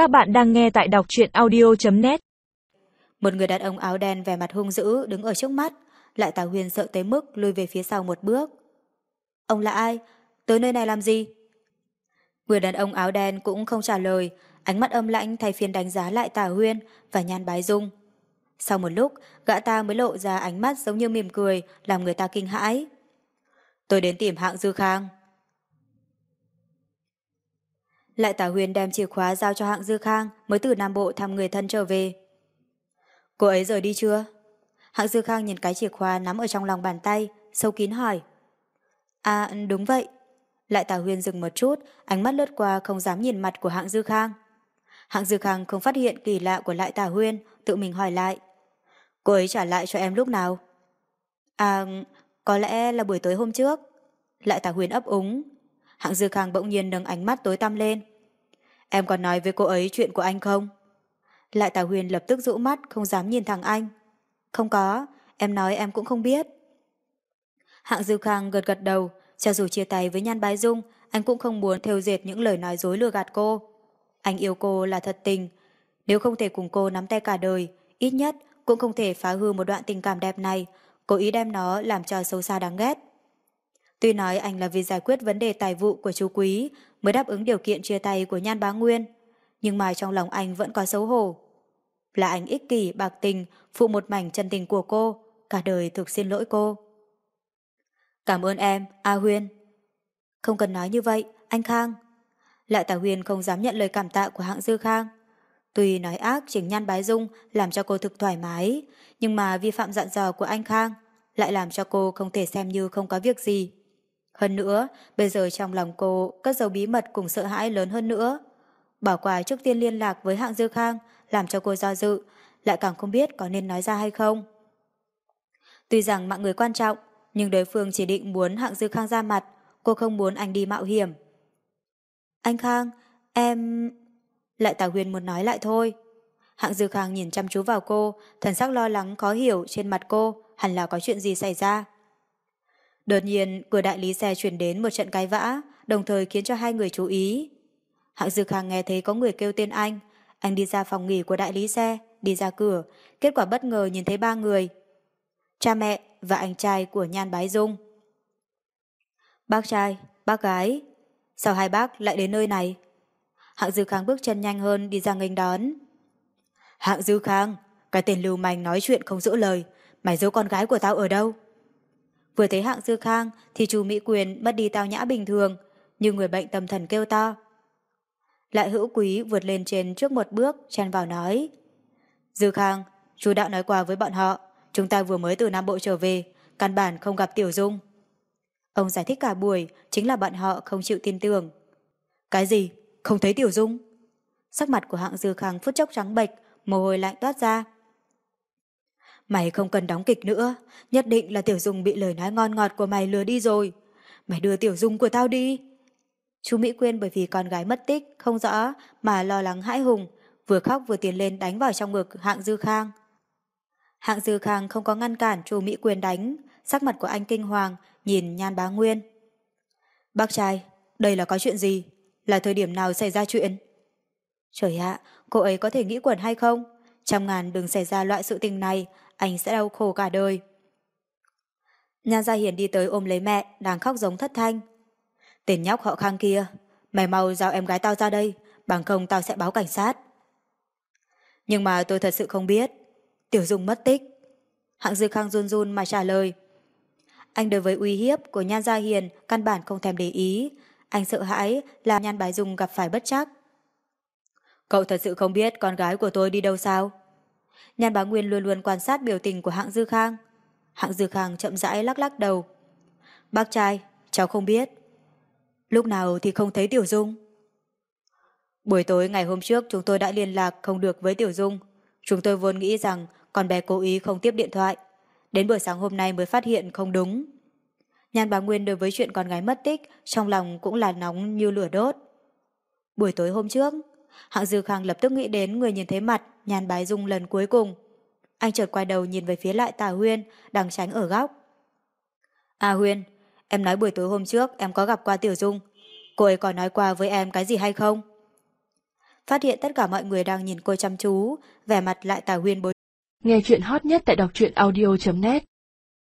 Các bạn đang nghe tại đọc truyện audio.net Một người đàn ông áo đen vẻ mặt hung dữ đứng ở trước mắt, lại Tào Huyền sợ tới mức lùi về phía sau một bước. Ông là ai? Tới nơi này làm gì? Người đàn ông áo đen cũng không trả lời, ánh mắt âm lãnh thay phiên đánh giá lại Tào Huyên và Nhan Bái Dung. Sau một lúc, gã ta mới lộ ra ánh mắt giống như mỉm cười, làm người ta kinh hãi. Tôi đến tìm hạng Dư Khang. Lại Tả Huyền đem chìa khóa giao cho hạng Dư Khang mới từ Nam Bộ thăm người thân trở về. Cô ấy rời đi chưa? Hạng Dư Khang nhìn cái chìa khóa nắm ở trong lòng bàn tay, sâu kín hỏi. À, đúng vậy. Lại Tả Huyền dừng một chút, ánh mắt lướt qua không dám nhìn mặt của hạng Dư Khang. Hạng Dư Khang không phát hiện kỳ lạ của Lại Tả Huyền, tự mình hỏi lại. Cô ấy trả lại cho em lúc nào? À, có lẽ là buổi tối hôm trước. Lại Tả Huyền ấp úng. Hạng Dư Khang bỗng nhiên nâng ánh mắt tối tăm lên. Em còn nói với cô ấy chuyện của anh không? Lại Tả Huyền lập tức rũ mắt không dám nhìn thẳng anh. Không có, em nói em cũng không biết. Hạng Dư Khang gật gật đầu, cho dù chia tay với Nhan Bái Dung, anh cũng không muốn theo dệt những lời nói dối lừa gạt cô. Anh yêu cô là thật tình. Nếu không thể cùng cô nắm tay cả đời, ít nhất cũng không thể phá hư một đoạn tình cảm đẹp này, cố ý đem nó làm cho xấu xa đáng ghét. Tuy nói anh là vì giải quyết vấn đề tài vụ của chú Quý mới đáp ứng điều kiện chia tay của Nhan Bá Nguyên, nhưng mà trong lòng anh vẫn có xấu hổ. Là anh ích kỷ, bạc tình, phụ một mảnh chân tình của cô, cả đời thực xin lỗi cô. Cảm ơn em, A Huyên. Không cần nói như vậy, anh Khang. Lại Tả Huyên không dám nhận lời cảm tạ của hạng Dư Khang. Tuy nói ác chỉnh nhan bái dung làm cho cô thực thoải mái, nhưng mà vi phạm dặn dò của anh Khang lại làm cho cô không thể xem như không có việc gì. Hơn nữa, bây giờ trong lòng cô cất dấu bí mật cùng sợ hãi lớn hơn nữa. Bảo qua trước tiên liên lạc với hạng Dư Khang làm cho cô do dự, lại càng không biết có nên nói ra hay không. Tuy rằng mạng người quan trọng, nhưng đối phương chỉ định muốn hạng Dư Khang ra mặt, cô không muốn anh đi mạo hiểm. Anh Khang, em... Lại tà Huyền muốn nói lại thôi. Hạng Dư Khang nhìn chăm chú vào cô, thần sắc lo lắng khó hiểu trên mặt cô, hẳn là có chuyện gì xảy ra. Đột nhiên, cửa đại lý xe chuyển đến một trận cái vã, đồng thời khiến cho hai người chú ý. Hạng Dư Khang nghe thấy có người kêu tên anh, anh đi ra phòng nghỉ của đại lý xe, đi ra cửa, kết quả bất ngờ nhìn thấy ba người. Cha mẹ và anh trai của Nhan Bái Dung. Bác trai, bác gái, sao hai bác lại đến nơi này? Hạng Dư Khang bước chân nhanh hơn đi ra nghênh đón. Hạng Dư Khang, cái tên lưu manh nói chuyện không giữ lời, mày giấu con gái của tao ở đâu? Vừa thấy Hạng Dư Khang thì chú Mỹ Quyền mất đi tao nhã bình thường, như người bệnh tâm thần kêu to. Lại hữu quý vượt lên trên trước một bước, chen vào nói. Dư Khang, chú đã nói qua với bọn họ, chúng ta vừa mới từ Nam Bộ trở về, căn bản không gặp Tiểu Dung. Ông giải thích cả buổi, chính là bọn họ không chịu tin tưởng. Cái gì? Không thấy Tiểu Dung? Sắc mặt của hạng Dư Khang phút chốc trắng bệch, mồ hôi lạnh toát ra. Mày không cần đóng kịch nữa, nhất định là Tiểu Dung bị lời nói ngon ngọt của mày lừa đi rồi. Mày đưa Tiểu Dung của tao đi. Chú Mỹ Quyên bởi vì con gái mất tích, không rõ, mà lo lắng hãi hùng, vừa khóc vừa tiến lên đánh vào trong ngực hạng Dư Khang. Hạng Dư Khang không có ngăn cản chú Mỹ Quyên đánh, sắc mặt của anh kinh hoàng, nhìn nhan bá Nguyên. Bác trai, đây là có chuyện gì? Là thời điểm nào xảy ra chuyện? Trời ạ, cô ấy có thể nghĩ quẩn hay không? Trăm ngàn đừng xảy ra loại sự tình này, anh sẽ đau khổ cả đời. Nhan Gia Hiền đi tới ôm lấy mẹ, đang khóc giống thất thanh. Tên nhóc họ khang kia, mày mau giao em gái tao ra đây, bằng không tao sẽ báo cảnh sát. Nhưng mà tôi thật sự không biết. Tiểu Dung mất tích. Hạng Dư Khang run run mà trả lời. Anh đối với uy hiếp của Nhan Gia Hiền căn bản không thèm để ý. Anh sợ hãi là Nhan Bái Dung gặp phải bất chắc. Cậu thật sự không biết con gái của tôi đi đâu sao? Nhan Bá Nguyên luôn luôn quan sát biểu tình của hạng Dư Khang. Hạng Dư Khang chậm rãi lắc lắc đầu. Bác trai, cháu không biết. Lúc nào thì không thấy Tiểu Dung? Buổi tối ngày hôm trước chúng tôi đã liên lạc không được với Tiểu Dung. Chúng tôi vốn nghĩ rằng con bé cố ý không tiếp điện thoại. Đến buổi sáng hôm nay mới phát hiện không đúng. Nhan Bá Nguyên đối với chuyện con gái mất tích trong lòng cũng là nóng như lửa đốt. Buổi tối hôm trước, Hạng Dư Khang lập tức nghĩ đến người nhìn thấy mặt Nhan Bái Dung lần cuối cùng. Anh chợt quay đầu nhìn về phía lại Tà Huyên đang tránh ở góc. À Huyên, em nói buổi tối hôm trước em có gặp qua Tiểu Dung. Cô ấy có nói qua với em cái gì hay không? phát hiện tất cả mọi người đang nhìn cô chăm chú, vẻ mặt lại tả huyên bối. Nghe chuyện hot nhất tại đọc truyện audio.net